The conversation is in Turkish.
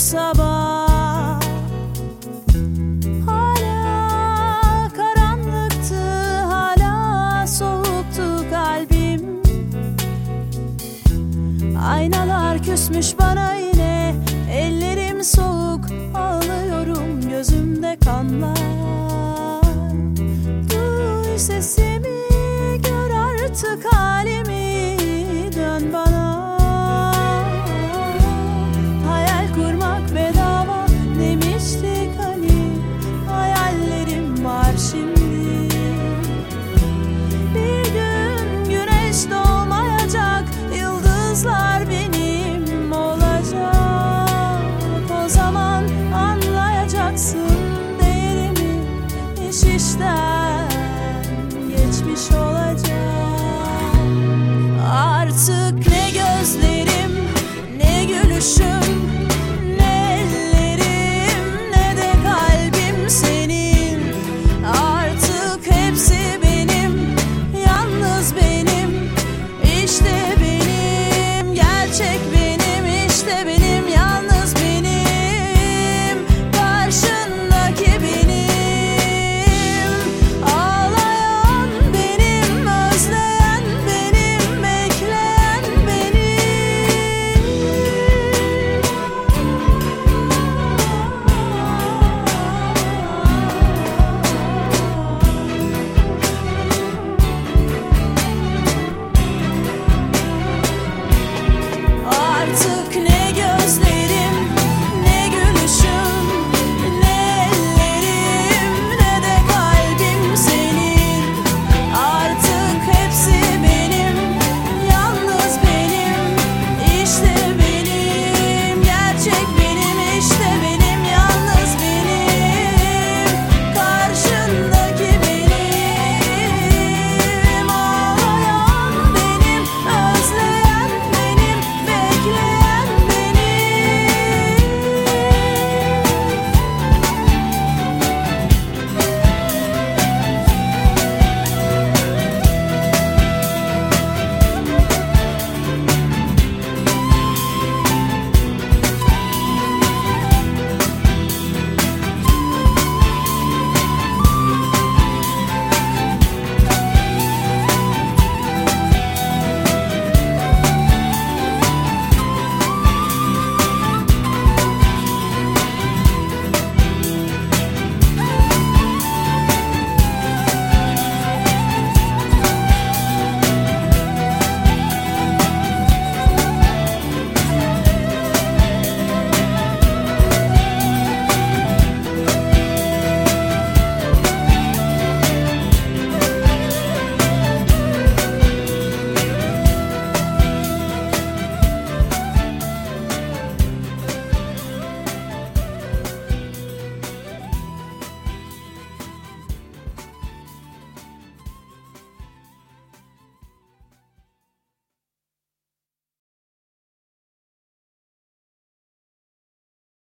sabah. Hala karanlıktı hala soğuktu kalbim. Aynalar küsmüş bana yine Ellerim soğuk ağlıyorum gözümde kanlar. Duy sesi